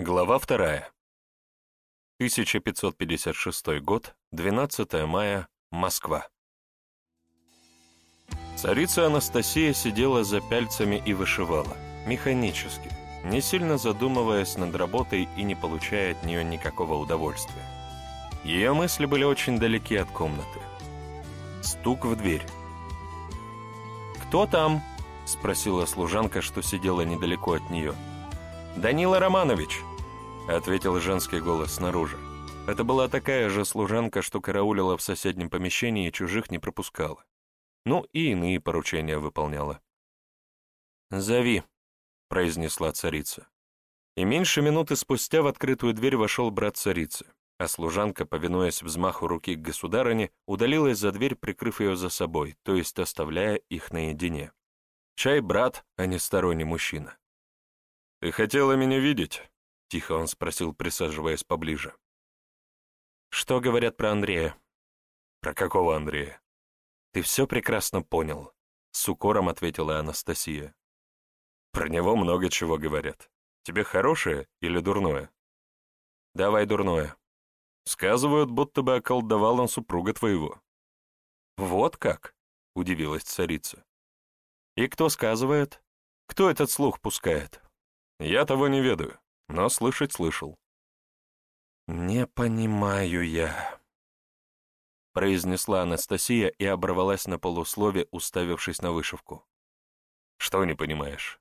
Глава вторая. 1556 год, 12 мая, Москва. Царица Анастасия сидела за пяльцами и вышивала, механически, не сильно задумываясь над работой и не получая от нее никакого удовольствия. Ее мысли были очень далеки от комнаты. Стук в дверь. «Кто там?» — спросила служанка, что сидела недалеко от нее. «Данила Романович!» — ответил женский голос снаружи. Это была такая же служанка, что караулила в соседнем помещении и чужих не пропускала. Ну и иные поручения выполняла. «Зови», — произнесла царица. И меньше минуты спустя в открытую дверь вошел брат царицы, а служанка, повинуясь взмаху руки к государыне, удалилась за дверь, прикрыв ее за собой, то есть оставляя их наедине. Чай брат, а не сторонний мужчина. «Ты хотела меня видеть?» — тихо он спросил, присаживаясь поближе. «Что говорят про Андрея?» «Про какого Андрея?» «Ты все прекрасно понял», — с укором ответила Анастасия. «Про него много чего говорят. Тебе хорошее или дурное?» «Давай дурное». «Сказывают, будто бы околдовал он супруга твоего». «Вот как?» — удивилась царица. «И кто сказывает? Кто этот слух пускает?» «Я того не ведаю но слышать слышал. «Не понимаю я», — произнесла Анастасия и оборвалась на полуслове, уставившись на вышивку. «Что не понимаешь?»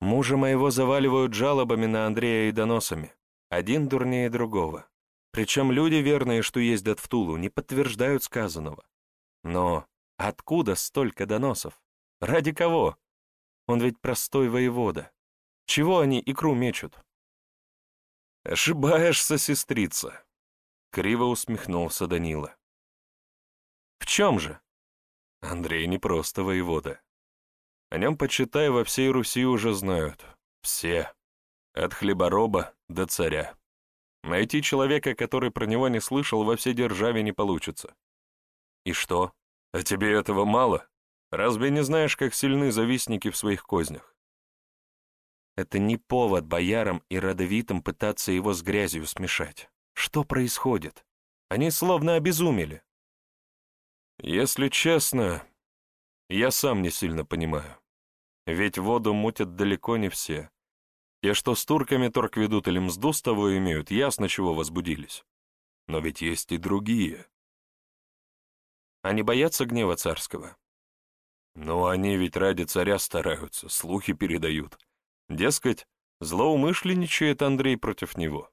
«Мужа моего заваливают жалобами на Андрея и доносами. Один дурнее другого. Причем люди, верные, что ездят в Тулу, не подтверждают сказанного. Но откуда столько доносов? Ради кого? Он ведь простой воевода. Чего они икру мечут? «Ошибаешься, сестрица», — криво усмехнулся Данила. «В чем же?» Андрей не просто воевода. О нем, почитай, во всей Руси уже знают. Все. От хлебороба до царя. Найти человека, который про него не слышал, во всей державе не получится. И что? А тебе этого мало? Разве не знаешь, как сильны завистники в своих кознях? Это не повод боярам и родовитым пытаться его с грязью смешать. Что происходит? Они словно обезумели. Если честно, я сам не сильно понимаю. Ведь воду мутят далеко не все. Те, что с турками торг ведут или мзду с того имеют, ясно чего возбудились. Но ведь есть и другие. Они боятся гнева царского? Ну, они ведь ради царя стараются, слухи передают. Дескать, злоумышленничает Андрей против него.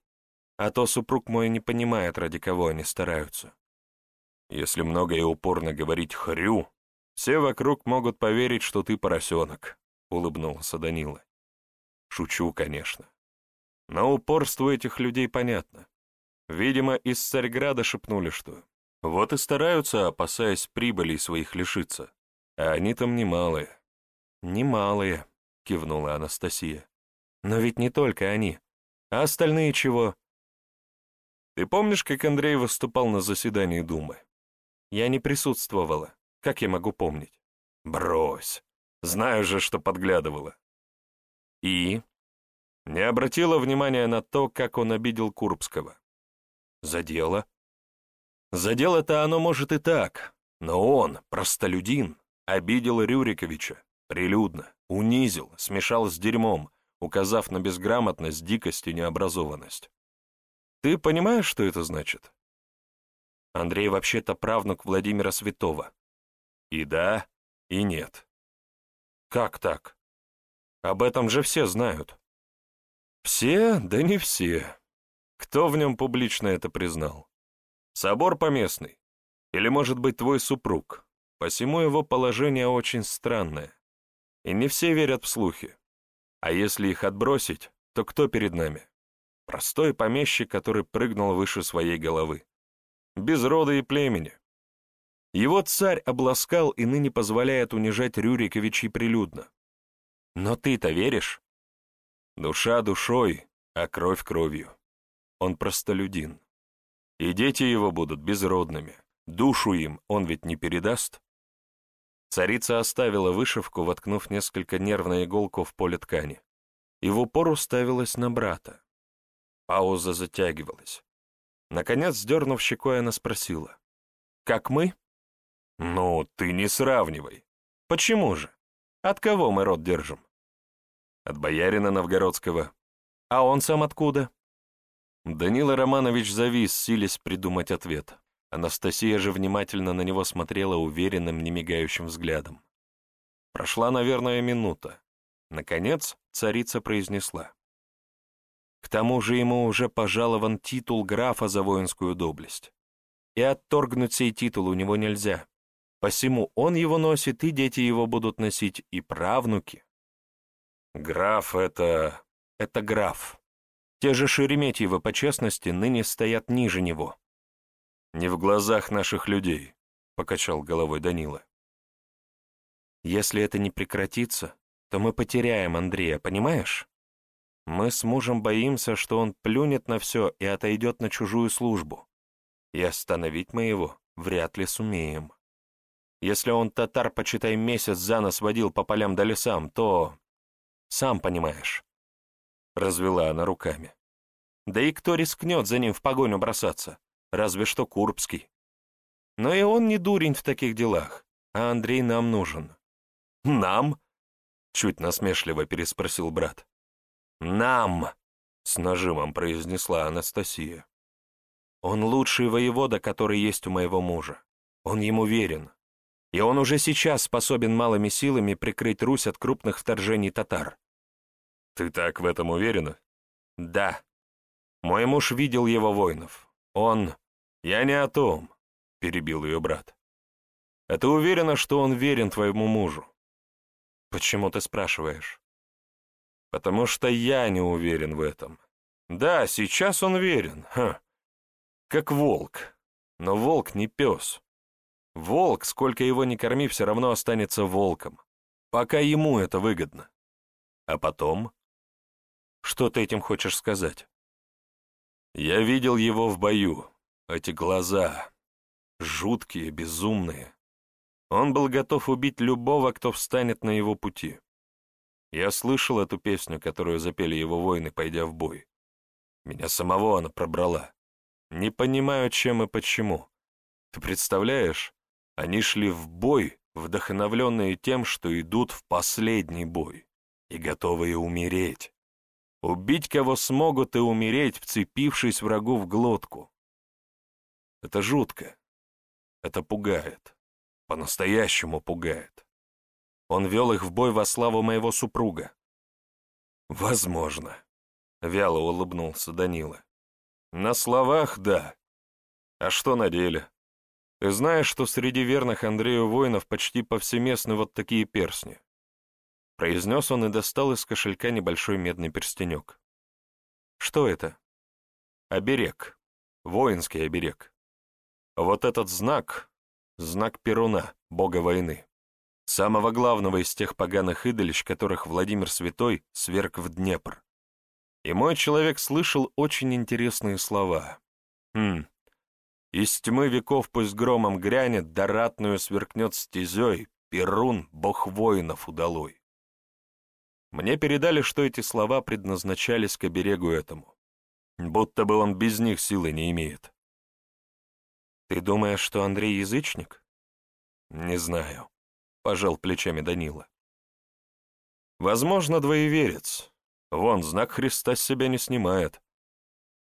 А то супруг мой не понимает, ради кого они стараются. Если много и упорно говорить «хрю», все вокруг могут поверить, что ты поросенок, — улыбнулся Данила. Шучу, конечно. Но упорство этих людей понятно. Видимо, из Царьграда шепнули, что вот и стараются, опасаясь прибыли своих лишиться. А они там немалые. Немалые. — кивнула Анастасия. «Но ведь не только они. А остальные чего?» «Ты помнишь, как Андрей выступал на заседании Думы?» «Я не присутствовала. Как я могу помнить?» «Брось. Знаю же, что подглядывала». «И?» Не обратила внимания на то, как он обидел Курбского. «За дело?» «За дело-то оно может и так, но он, простолюдин, обидел Рюриковича, прилюдно, унизил, смешал с дерьмом, указав на безграмотность, дикость и необразованность. Ты понимаешь, что это значит? Андрей вообще-то правнук Владимира Святого. И да, и нет. Как так? Об этом же все знают. Все, да не все. Кто в нем публично это признал? Собор поместный? Или, может быть, твой супруг? Посему его положение очень странное. И не все верят в слухи. А если их отбросить, то кто перед нами? Простой помещик, который прыгнул выше своей головы. Без рода и племени. Его царь обласкал и ныне позволяет унижать Рюриковичей прилюдно. Но ты-то веришь? Душа душой, а кровь кровью. Он простолюдин. И дети его будут безродными. Душу им он ведь не передаст. Царица оставила вышивку, воткнув несколько нервно иголку в поле ткани, и в упор уставилась на брата. Пауза затягивалась. Наконец, сдернув щекой, она спросила. «Как мы?» «Ну, ты не сравнивай». «Почему же? От кого мы род держим?» «От боярина Новгородского». «А он сам откуда?» Данила Романович завис, силясь придумать ответ. Анастасия же внимательно на него смотрела уверенным, немигающим взглядом. Прошла, наверное, минута. Наконец царица произнесла. К тому же ему уже пожалован титул графа за воинскую доблесть. И отторгнуть сей титул у него нельзя. Посему он его носит, и дети его будут носить, и правнуки. Граф — это... это граф. Те же Шереметьевы, по честности, ныне стоят ниже него. «Не в глазах наших людей», — покачал головой Данила. «Если это не прекратится, то мы потеряем Андрея, понимаешь? Мы с мужем боимся, что он плюнет на все и отойдет на чужую службу. И остановить мы его вряд ли сумеем. Если он татар, почитай, месяц за нас водил по полям да лесам, то... Сам понимаешь. Развела она руками. Да и кто рискнет за ним в погоню бросаться? Разве что Курбский. Но и он не дурень в таких делах, а Андрей нам нужен. Нам? Чуть насмешливо переспросил брат. «Нам!» — с нажимом произнесла Анастасия. «Он лучший воевода, который есть у моего мужа. Он ему верен. И он уже сейчас способен малыми силами прикрыть Русь от крупных вторжений татар». «Ты так в этом уверена?» «Да. Мой муж видел его воинов. Он...» «Я не о том», — перебил ее брат. «А ты уверена, что он верен твоему мужу?» «Почему ты спрашиваешь?» потому что я не уверен в этом. Да, сейчас он верен, ха. как волк, но волк не пес. Волк, сколько его ни корми, все равно останется волком, пока ему это выгодно. А потом? Что ты этим хочешь сказать? Я видел его в бою, эти глаза, жуткие, безумные. Он был готов убить любого, кто встанет на его пути. Я слышал эту песню, которую запели его воины, пойдя в бой. Меня самого она пробрала. Не понимаю, чем и почему. Ты представляешь, они шли в бой, вдохновленные тем, что идут в последний бой, и готовые умереть. Убить кого смогут и умереть, вцепившись врагу в глотку. Это жутко. Это пугает. По-настоящему пугает. Он вел их в бой во славу моего супруга. Возможно, вяло улыбнулся Данила. На словах — да. А что на деле? Ты знаешь, что среди верных Андрею воинов почти повсеместны вот такие перстни? Произнес он и достал из кошелька небольшой медный перстенек. Что это? Оберег. Воинский оберег. Вот этот знак — знак Перуна, бога войны самого главного из тех поганых идолищ, которых Владимир Святой сверг в Днепр. И мой человек слышал очень интересные слова. Хм. Из тьмы веков пусть громом грянет, да ратную сверкнет стезей, Перун, бог воинов удалой. Мне передали, что эти слова предназначались к оберегу этому. Будто бы он без них силы не имеет. Ты думаешь, что Андрей язычник? Не знаю. — пожал плечами Данила. «Возможно, двоеверец. Вон, знак Христа с себя не снимает.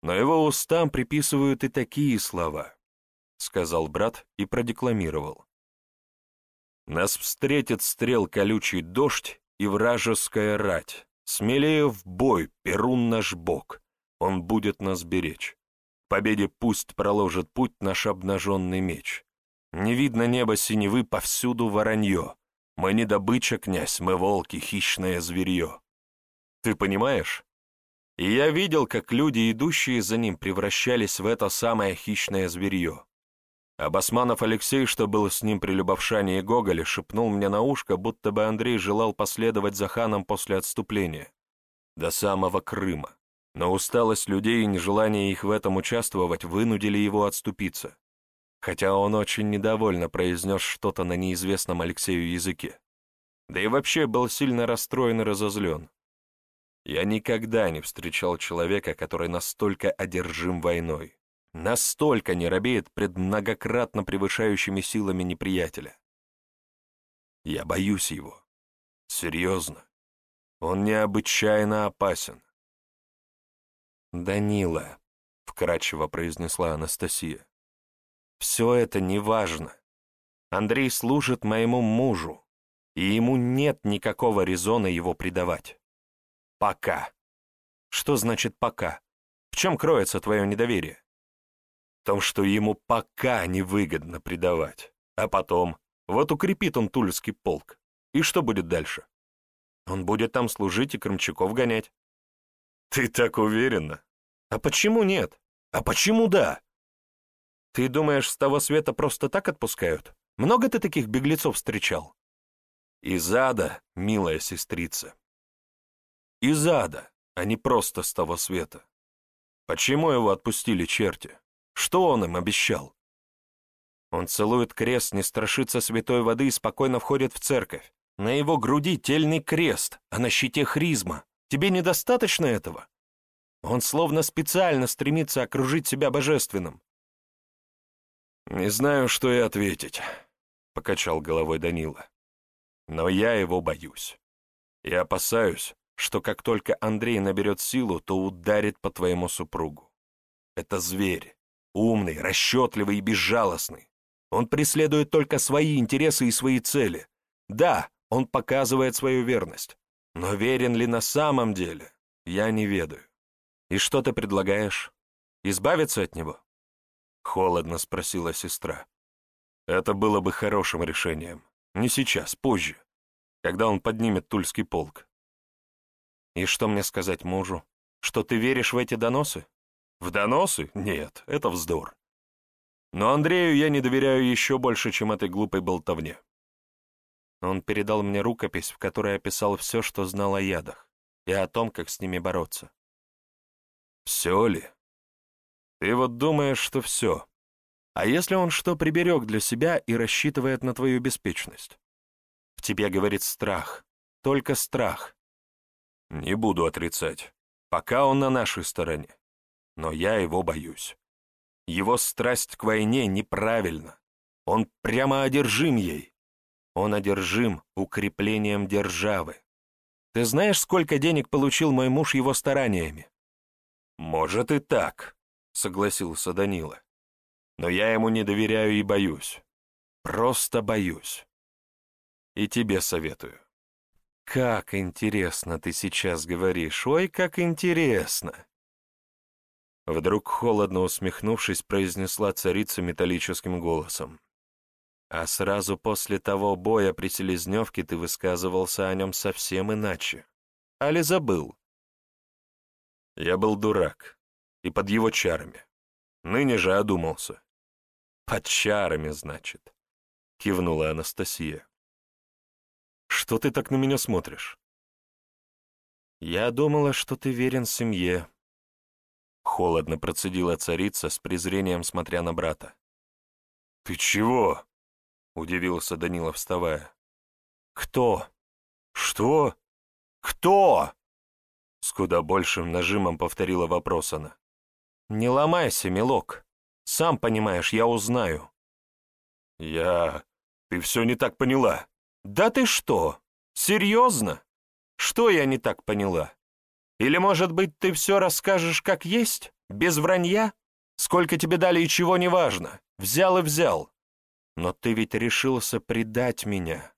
Но его устам приписывают и такие слова», — сказал брат и продекламировал. «Нас встретит стрел колючий дождь и вражеская рать. Смелее в бой, Перун наш бог, он будет нас беречь. Победе пусть проложит путь наш обнаженный меч. Не видно неба синевы, повсюду воронье. Мы не добыча, князь, мы волки, хищное зверье. Ты понимаешь? И я видел, как люди, идущие за ним, превращались в это самое хищное зверье. А Басманов Алексей, что был с ним при Любовшане и Гоголе, шепнул мне на ушко, будто бы Андрей желал последовать за ханом после отступления. До самого Крыма. Но усталость людей и нежелание их в этом участвовать вынудили его отступиться хотя он очень недовольно произнес что-то на неизвестном Алексею языке. Да и вообще был сильно расстроен и разозлен. Я никогда не встречал человека, который настолько одержим войной, настолько не робеет пред многократно превышающими силами неприятеля. Я боюсь его. Серьезно. Он необычайно опасен. «Данила», — вкратчиво произнесла Анастасия, — «все это не важно. Андрей служит моему мужу, и ему нет никакого резона его предавать. Пока. Что значит «пока»? В чем кроется твое недоверие? В том, что ему пока невыгодно предавать. А потом, вот укрепит он Тульский полк. И что будет дальше? Он будет там служить и Крымчаков гонять. Ты так уверена? А почему нет? А почему да? Ты думаешь, с того света просто так отпускают? Много ты таких беглецов встречал? Из ада, милая сестрица. Из ада, а не просто с того света. Почему его отпустили черти? Что он им обещал? Он целует крест, не страшится святой воды и спокойно входит в церковь. На его груди тельный крест, а на щите хризма. Тебе недостаточно этого? Он словно специально стремится окружить себя божественным. «Не знаю, что и ответить», — покачал головой Данила. «Но я его боюсь. И опасаюсь, что как только Андрей наберет силу, то ударит по твоему супругу. Это зверь, умный, расчетливый и безжалостный. Он преследует только свои интересы и свои цели. Да, он показывает свою верность, но верен ли на самом деле, я не ведаю. «И что ты предлагаешь? Избавиться от него?» Холодно спросила сестра. «Это было бы хорошим решением. Не сейчас, позже, когда он поднимет Тульский полк». «И что мне сказать мужу? Что ты веришь в эти доносы?» «В доносы? Нет, это вздор. Но Андрею я не доверяю еще больше, чем этой глупой болтовне». Он передал мне рукопись, в которой описал все, что знал о ядах, и о том, как с ними бороться. Все ли? Ты вот думаешь, что все. А если он что приберег для себя и рассчитывает на твою беспечность? В тебе говорит страх, только страх. Не буду отрицать. Пока он на нашей стороне. Но я его боюсь. Его страсть к войне неправильна. Он прямо одержим ей. Он одержим укреплением державы. Ты знаешь, сколько денег получил мой муж его стараниями? «Может и так», — согласился Данила. «Но я ему не доверяю и боюсь. Просто боюсь. И тебе советую». «Как интересно ты сейчас говоришь, ой, как интересно!» Вдруг, холодно усмехнувшись, произнесла царица металлическим голосом. «А сразу после того боя при Селезневке ты высказывался о нем совсем иначе. Али забыл?» Я был дурак. И под его чарами. Ныне же одумался. Под чарами, значит. Кивнула Анастасия. Что ты так на меня смотришь? Я думала, что ты верен семье. Холодно процедила царица с презрением, смотря на брата. «Ты чего?» — удивился Данила, вставая. «Кто? Что? Кто?» С куда большим нажимом повторила вопрос она. «Не ломайся, милок. Сам понимаешь, я узнаю». «Я... Ты все не так поняла». «Да ты что? Серьезно? Что я не так поняла? Или, может быть, ты все расскажешь как есть, без вранья? Сколько тебе дали и чего, неважно. Взял и взял. Но ты ведь решился предать меня.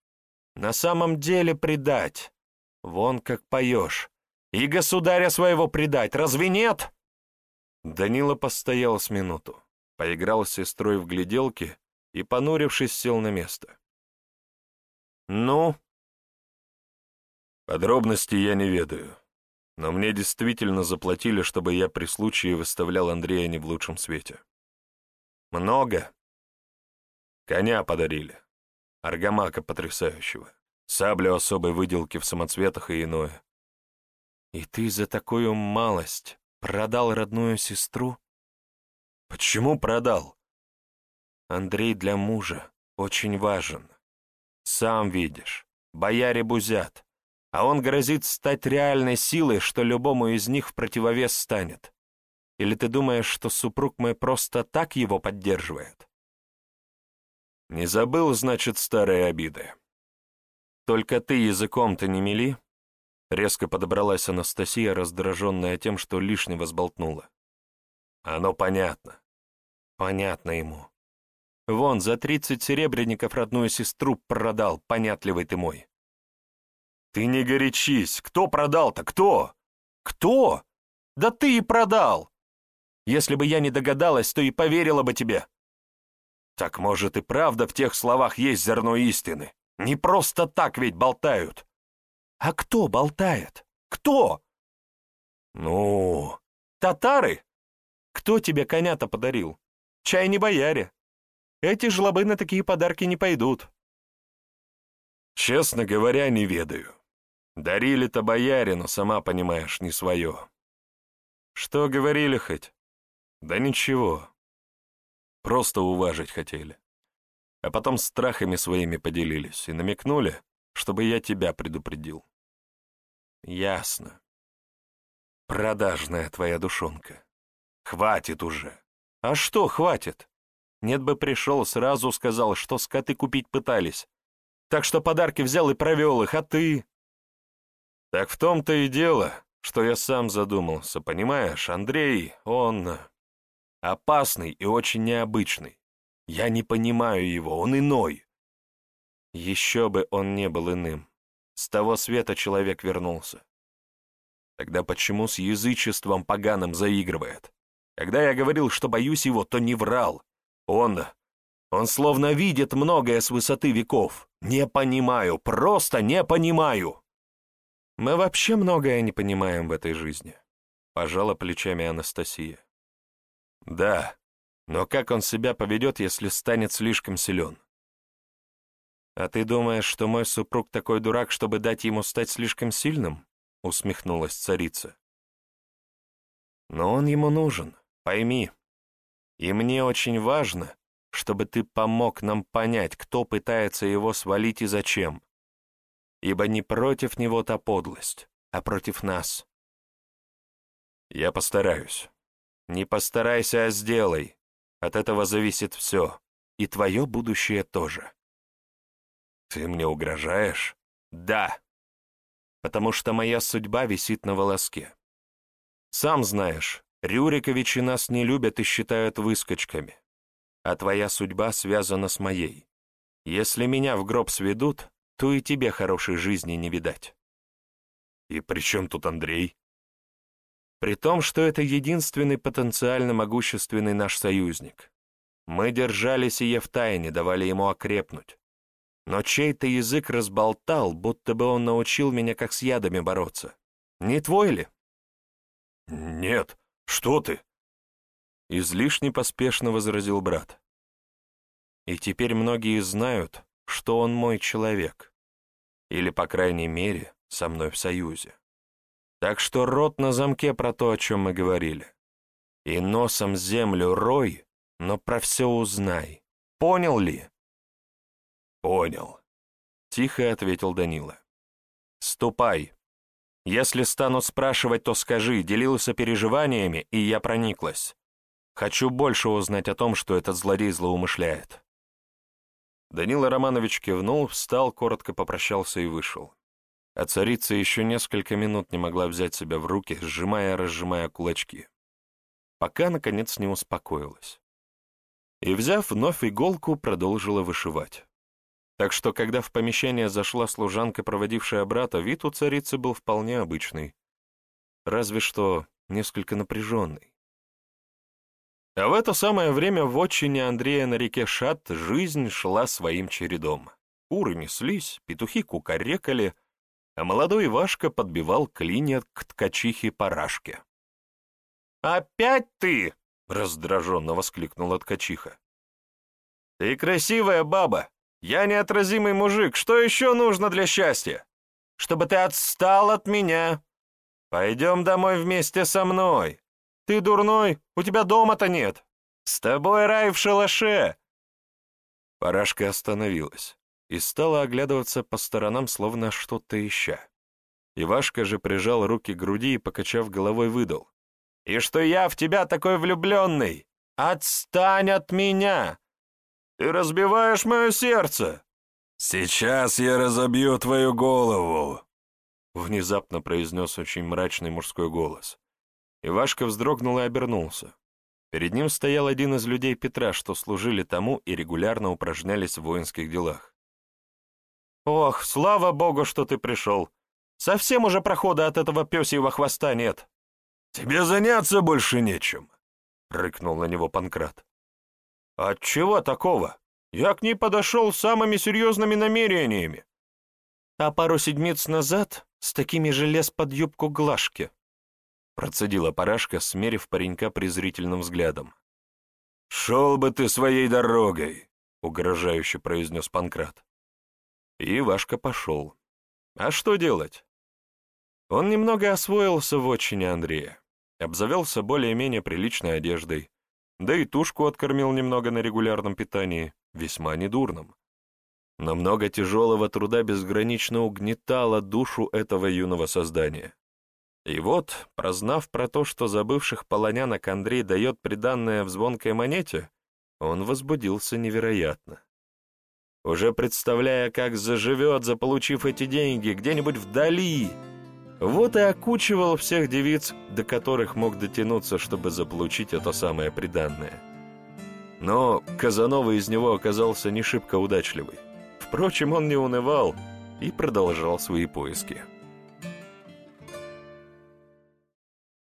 На самом деле предать. Вон как поешь. И государя своего предать, разве нет?» Данила постоял с минуту, поиграл с сестрой в гляделки и, понурившись, сел на место. «Ну?» «Подробности я не ведаю, но мне действительно заплатили, чтобы я при случае выставлял Андрея не в лучшем свете». «Много?» «Коня подарили, аргамака потрясающего, саблю особой выделки в самоцветах и иное. И ты за такую малость продал родную сестру? Почему продал? Андрей для мужа очень важен. Сам видишь, бояре бузят. а он грозит стать реальной силой, что любому из них в противовес станет. Или ты думаешь, что супруг мой просто так его поддерживает? Не забыл, значит, старые обиды. Только ты языком-то не мели? Резко подобралась Анастасия, раздраженная тем, что лишнего сболтнула. Оно понятно. Понятно ему. Вон, за тридцать серебряников родную сестру продал, понятливый ты мой. Ты не горячись, кто продал-то, кто? Кто? Да ты и продал! Если бы я не догадалась, то и поверила бы тебе. Так может и правда в тех словах есть зерно истины. Не просто так ведь болтают. А кто болтает? Кто? Ну, татары? Кто тебе коня-то подарил? Чай не бояре. Эти жлобы на такие подарки не пойдут. Честно говоря, не ведаю. Дарили-то бояре, но сама понимаешь, не свое. Что говорили хоть? Да ничего. Просто уважить хотели. А потом страхами своими поделились и намекнули, чтобы я тебя предупредил. Ясно. Продажная твоя душонка. Хватит уже. А что хватит? Нет бы пришел, сразу сказал, что скоты купить пытались. Так что подарки взял и провел их, а ты... Так в том-то и дело, что я сам задумался, понимаешь? Андрей, он опасный и очень необычный. Я не понимаю его, он иной. Еще бы он не был иным. С того света человек вернулся. Тогда почему с язычеством поганым заигрывает? Когда я говорил, что боюсь его, то не врал. Он... Он словно видит многое с высоты веков. Не понимаю, просто не понимаю. Мы вообще многое не понимаем в этой жизни. Пожала плечами Анастасия. Да, но как он себя поведет, если станет слишком силен? А ты думаешь, что мой супруг такой дурак, чтобы дать ему стать слишком сильным? Усмехнулась царица. Но он ему нужен, пойми. И мне очень важно, чтобы ты помог нам понять, кто пытается его свалить и зачем. Ибо не против него та подлость, а против нас. Я постараюсь. Не постарайся, а сделай. От этого зависит все. И твое будущее тоже. Ты мне угрожаешь? Да. Потому что моя судьба висит на волоске. Сам знаешь, Рюриковичи нас не любят и считают выскочками а твоя судьба связана с моей. Если меня в гроб сведут, то и тебе хорошей жизни не видать. И при чем тут Андрей? При том, что это единственный потенциально могущественный наш союзник. Мы держали сие в тайне, давали ему окрепнуть. Но чей-то язык разболтал, будто бы он научил меня как с ядами бороться. Не твой ли? Нет, что ты? Излишне поспешно возразил брат. И теперь многие знают, что он мой человек. Или, по крайней мере, со мной в союзе. Так что рот на замке про то, о чем мы говорили. И носом землю рой, но про все узнай. Понял ли? Понял. Тихо ответил Данила. Ступай. Если станут спрашивать, то скажи, делился переживаниями, и я прониклась. Хочу больше узнать о том, что этот злодей злоумышляет». Данила Романович кивнул, встал, коротко попрощался и вышел. А царица еще несколько минут не могла взять себя в руки, сжимая и разжимая кулачки. Пока, наконец, не успокоилась. И, взяв вновь иголку, продолжила вышивать. Так что, когда в помещение зашла служанка, проводившая брата, вид у царицы был вполне обычный. Разве что несколько напряженный. А в это самое время в отчине Андрея на реке Шат жизнь шла своим чередом. Куры неслись, петухи кукарекали, а молодой Ивашка подбивал клинья к ткачихе парашке. «Опять ты!» — раздраженно воскликнула ткачиха. «Ты красивая баба! Я неотразимый мужик! Что еще нужно для счастья? Чтобы ты отстал от меня! Пойдем домой вместе со мной! Ты дурной, у тебя дома-то нет. С тобой рай в шалаше!» Парашка остановилась и стала оглядываться по сторонам, словно что-то ища. Ивашка же прижал руки к груди и, покачав головой, выдал. «И что я в тебя такой влюбленный? Отстань от меня! Ты разбиваешь мое сердце!» «Сейчас я разобью твою голову!» Внезапно произнес очень мрачный мужской голос. Ивашка вздрогнул и обернулся. Перед ним стоял один из людей Петра, что служили тому и регулярно упражнялись в воинских делах. «Ох, слава богу, что ты пришел! Совсем уже прохода от этого пёсьего хвоста нет!» «Тебе заняться больше нечем!» — рыкнул на него Панкрат. «Отчего такого? Я к ней подошел с самыми серьезными намерениями. А пару седмиц назад с такими же лез под юбку Глашки», — процедила Парашка, смерив паренька презрительным взглядом. «Шел бы ты своей дорогой!» — угрожающе произнес Панкрат. И Вашка пошел. А что делать? Он немного освоился в отчине Андрея, обзавелся более-менее приличной одеждой, да и тушку откормил немного на регулярном питании, весьма недурном. Но много тяжелого труда безгранично угнетало душу этого юного создания. И вот, прознав про то, что забывших полонянок Андрей дает приданное в звонкой монете, он возбудился невероятно. Уже представляя, как заживет, заполучив эти деньги, где-нибудь вдали, вот и окучивал всех девиц, до которых мог дотянуться, чтобы заполучить это самое приданное. Но Казанова из него оказался не шибко удачливый. Впрочем, он не унывал и продолжал свои поиски.